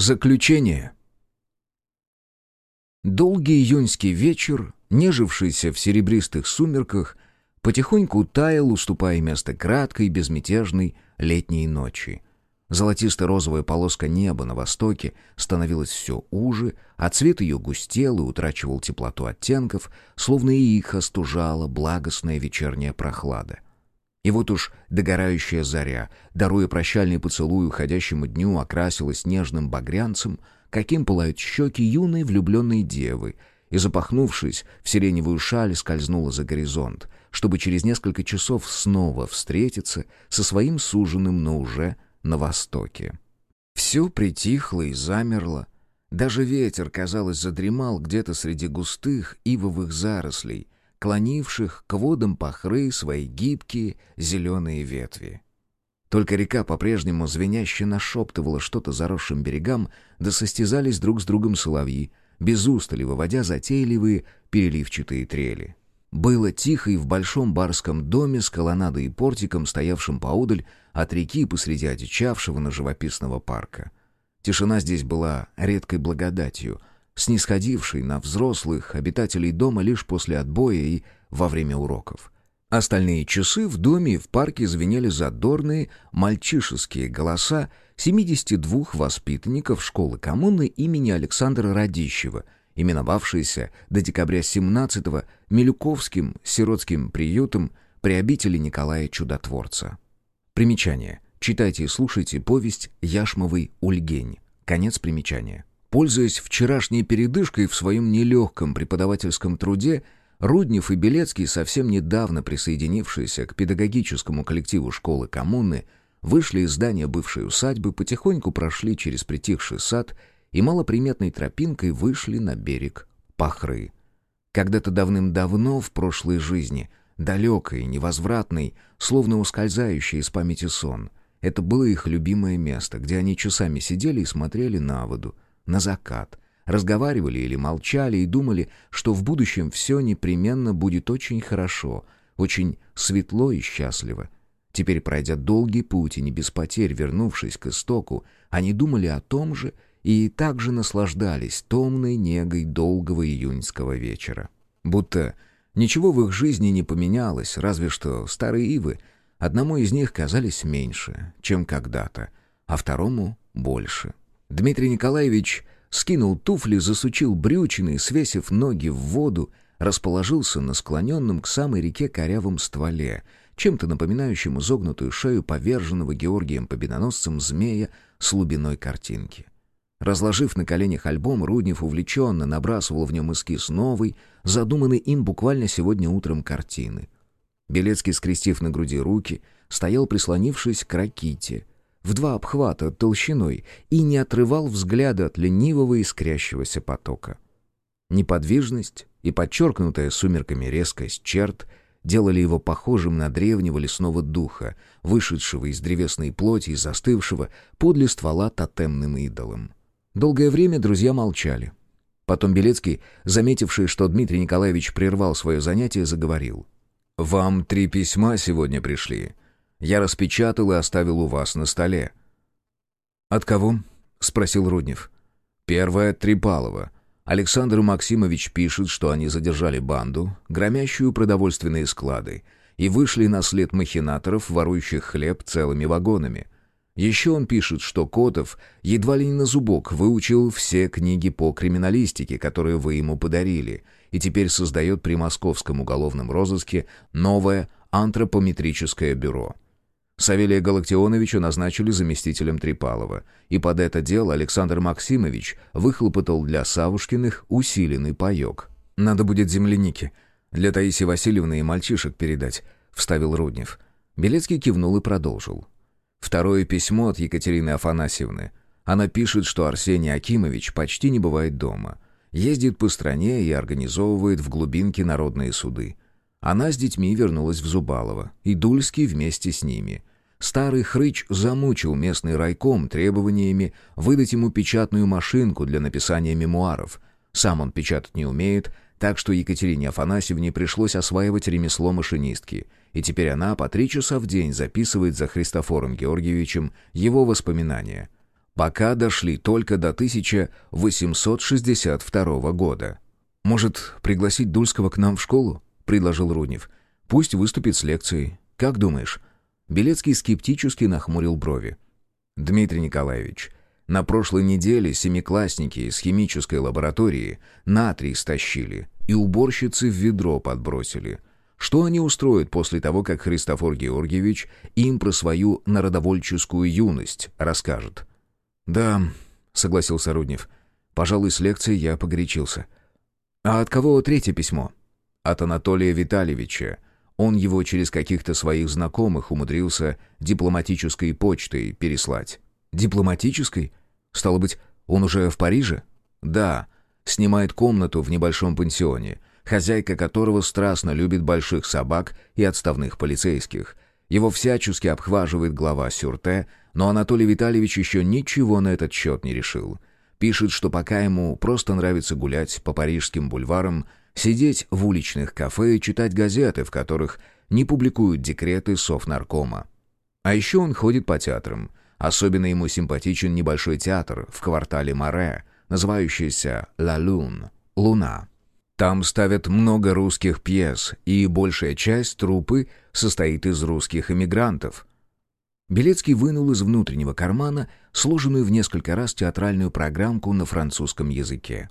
Заключение. Долгий июньский вечер, нежившийся в серебристых сумерках, потихоньку таял, уступая место краткой, безмятежной летней ночи. Золотисто-розовая полоска неба на востоке становилась все уже, а цвет ее густел и утрачивал теплоту оттенков, словно и их остужала благостная вечерняя прохлада. И вот уж догорающая заря, даруя прощальный поцелуй уходящему дню, окрасилась нежным багрянцем, каким пылают щеки юной влюбленной девы, и, запахнувшись в сиреневую шаль, скользнула за горизонт, чтобы через несколько часов снова встретиться со своим суженым, но уже на востоке. Все притихло и замерло. Даже ветер, казалось, задремал где-то среди густых ивовых зарослей — клонивших к водам пахры свои гибкие зеленые ветви. Только река по-прежнему звеняще нашептывала что-то заросшим берегам, да состязались друг с другом соловьи, без устали выводя затейливые переливчатые трели. Было тихо и в большом барском доме с колоннадой и портиком, стоявшим поодаль от реки посреди одичавшего на живописного парка. Тишина здесь была редкой благодатью — снисходивший на взрослых обитателей дома лишь после отбоя и во время уроков. Остальные часы в доме и в парке звенели задорные мальчишеские голоса 72 воспитанников школы коммуны имени Александра Радищева, именовавшейся до декабря 17-го Милюковским сиротским приютом при обители Николая Чудотворца. Примечание. Читайте и слушайте повесть «Яшмовый Ульгень». Конец примечания. Пользуясь вчерашней передышкой в своем нелегком преподавательском труде, Руднев и Белецкий, совсем недавно присоединившиеся к педагогическому коллективу школы коммуны, вышли из здания бывшей усадьбы, потихоньку прошли через притихший сад и малоприметной тропинкой вышли на берег Пахры. Когда-то давным-давно в прошлой жизни, далекой, невозвратной, словно ускользающей из памяти сон, это было их любимое место, где они часами сидели и смотрели на воду, на закат, разговаривали или молчали и думали, что в будущем все непременно будет очень хорошо, очень светло и счастливо. Теперь, пройдя долгий путь и не без потерь вернувшись к истоку, они думали о том же и также наслаждались томной негой долгого июньского вечера. Будто ничего в их жизни не поменялось, разве что старые ивы одному из них казались меньше, чем когда-то, а второму — больше. Дмитрий Николаевич скинул туфли, засучил брючины свесив ноги в воду, расположился на склоненном к самой реке корявом стволе, чем-то напоминающем изогнутую шею поверженного Георгием Победоносцем змея с глубиной картинки. Разложив на коленях альбом, Руднев увлеченно набрасывал в нем эскиз новой, задуманной им буквально сегодня утром картины. Белецкий, скрестив на груди руки, стоял, прислонившись к раките — в два обхвата толщиной и не отрывал взгляда от ленивого искрящегося потока. Неподвижность и подчеркнутая сумерками резкость черт делали его похожим на древнего лесного духа, вышедшего из древесной плоти и застывшего подле ствола тотемным идолом. Долгое время друзья молчали. Потом Белецкий, заметивший, что Дмитрий Николаевич прервал свое занятие, заговорил. «Вам три письма сегодня пришли. Я распечатал и оставил у вас на столе». «От кого?» — спросил Руднев. «Первое — от Трипалова. Александр Максимович пишет, что они задержали банду, громящую продовольственные склады, и вышли на след махинаторов, ворующих хлеб целыми вагонами. Еще он пишет, что Котов едва ли не на зубок выучил все книги по криминалистике, которые вы ему подарили, и теперь создает при московском уголовном розыске новое антропометрическое бюро. Савелия Галактионовича назначили заместителем Трипалова, и под это дело Александр Максимович выхлопотал для Савушкиных усиленный паек. «Надо будет земляники. Для Таисии Васильевны и мальчишек передать», — вставил Руднев. Белецкий кивнул и продолжил. Второе письмо от Екатерины Афанасьевны. Она пишет, что Арсений Акимович почти не бывает дома. Ездит по стране и организовывает в глубинке народные суды. Она с детьми вернулась в Зубалово, и Дульский вместе с ними. Старый хрыч замучил местный райком требованиями выдать ему печатную машинку для написания мемуаров. Сам он печатать не умеет, так что Екатерине Афанасьевне пришлось осваивать ремесло машинистки, и теперь она по три часа в день записывает за Христофором Георгиевичем его воспоминания. пока дошли только до 1862 года. «Может, пригласить Дульского к нам в школу?» — предложил Руднев. «Пусть выступит с лекцией. Как думаешь?» Белецкий скептически нахмурил брови. «Дмитрий Николаевич, на прошлой неделе семиклассники из химической лаборатории натрий стащили и уборщицы в ведро подбросили. Что они устроят после того, как Христофор Георгиевич им про свою народовольческую юность расскажет? «Да», — согласился Руднев, — «пожалуй, с лекцией я погорячился». «А от кого третье письмо?» «От Анатолия Витальевича. Он его через каких-то своих знакомых умудрился дипломатической почтой переслать». «Дипломатической? Стало быть, он уже в Париже?» «Да. Снимает комнату в небольшом пансионе хозяйка которого страстно любит больших собак и отставных полицейских. Его всячески обхваживает глава Сюрте, но Анатолий Витальевич еще ничего на этот счет не решил. Пишет, что пока ему просто нравится гулять по парижским бульварам, сидеть в уличных кафе и читать газеты, в которых не публикуют декреты Совнаркома. А еще он ходит по театрам. Особенно ему симпатичен небольшой театр в квартале Море, называющийся «Ла Лун» — «Луна». Там ставят много русских пьес, и большая часть труппы состоит из русских эмигрантов. Белецкий вынул из внутреннего кармана сложенную в несколько раз театральную программку на французском языке.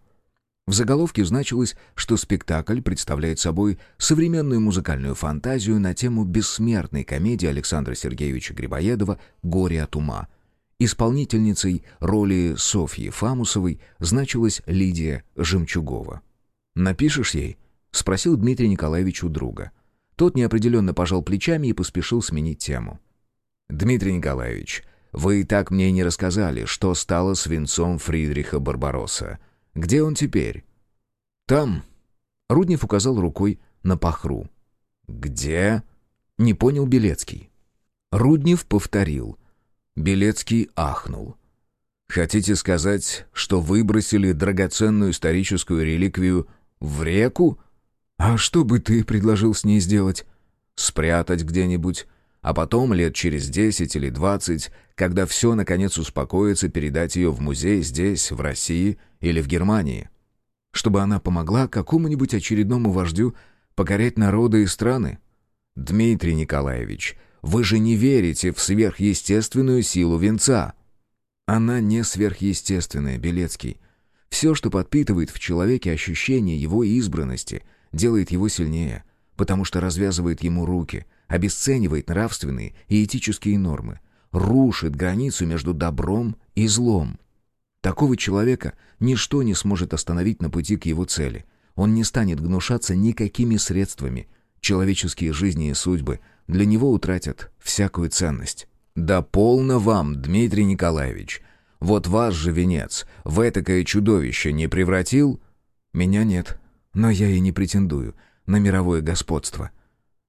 В заголовке значилось, что спектакль представляет собой современную музыкальную фантазию на тему бессмертной комедии Александра Сергеевича Грибоедова «Горе от ума». Исполнительницей роли Софьи Фамусовой значилась Лидия Жемчугова. «Напишешь ей?» — спросил Дмитрий Николаевич у друга. Тот неопределенно пожал плечами и поспешил сменить тему. «Дмитрий Николаевич, вы и так мне не рассказали, что стало с венцом Фридриха Барбаросса. Где он теперь?» «Там». Руднев указал рукой на пахру. «Где?» — не понял Белецкий. Руднев повторил. Белецкий ахнул. «Хотите сказать, что выбросили драгоценную историческую реликвию «В реку? А что бы ты предложил с ней сделать?» «Спрятать где-нибудь, а потом лет через десять или двадцать, когда все наконец успокоится, передать ее в музей здесь, в России или в Германии. Чтобы она помогла какому-нибудь очередному вождю покорять народы и страны? Дмитрий Николаевич, вы же не верите в сверхъестественную силу венца!» «Она не сверхъестественная, Белецкий. Все, что подпитывает в человеке ощущение его избранности, делает его сильнее, потому что развязывает ему руки, обесценивает нравственные и этические нормы, рушит границу между добром и злом. Такого человека ничто не сможет остановить на пути к его цели. Он не станет гнушаться никакими средствами. Человеческие жизни и судьбы для него утратят всякую ценность. «Да полно вам, Дмитрий Николаевич!» Вот ваш же венец в этакое чудовище не превратил? Меня нет, но я и не претендую на мировое господство.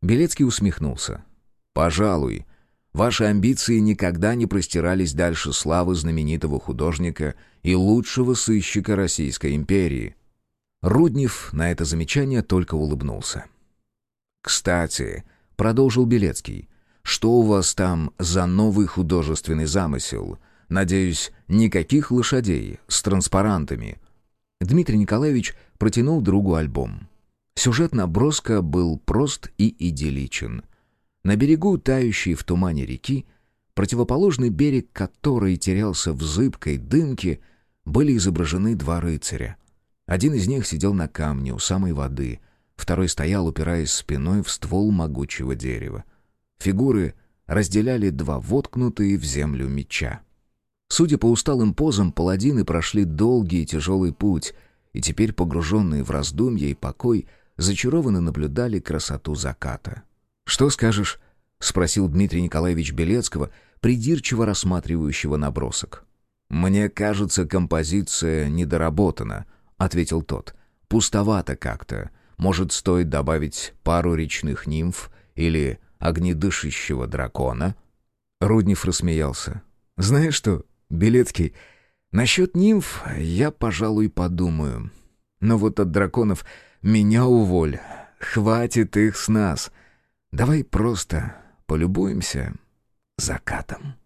Белецкий усмехнулся. Пожалуй, ваши амбиции никогда не простирались дальше славы знаменитого художника и лучшего сыщика Российской империи. Руднев на это замечание только улыбнулся. «Кстати», — продолжил Белецкий, — «что у вас там за новый художественный замысел? Надеюсь, никаких лошадей с транспарантами. Дмитрий Николаевич протянул другу альбом. Сюжет наброска был прост и идилличен. На берегу тающей в тумане реки, противоположный берег которой терялся в зыбкой дымке, были изображены два рыцаря. Один из них сидел на камне у самой воды, второй стоял, упираясь спиной в ствол могучего дерева. Фигуры разделяли два воткнутые в землю меча. Судя по усталым позам, паладины прошли долгий и тяжелый путь, и теперь, погруженные в раздумья и покой, зачарованно наблюдали красоту заката. «Что скажешь?» — спросил Дмитрий Николаевич Белецкого, придирчиво рассматривающего набросок. «Мне кажется, композиция недоработана», — ответил тот. «Пустовато как-то. Может, стоит добавить пару речных нимф или огнедышащего дракона?» Руднев рассмеялся. «Знаешь что, Белецкий, насчет нимф я, пожалуй, подумаю. Но вот от драконов меня уволь. Хватит их с нас. Давай просто полюбуемся закатом».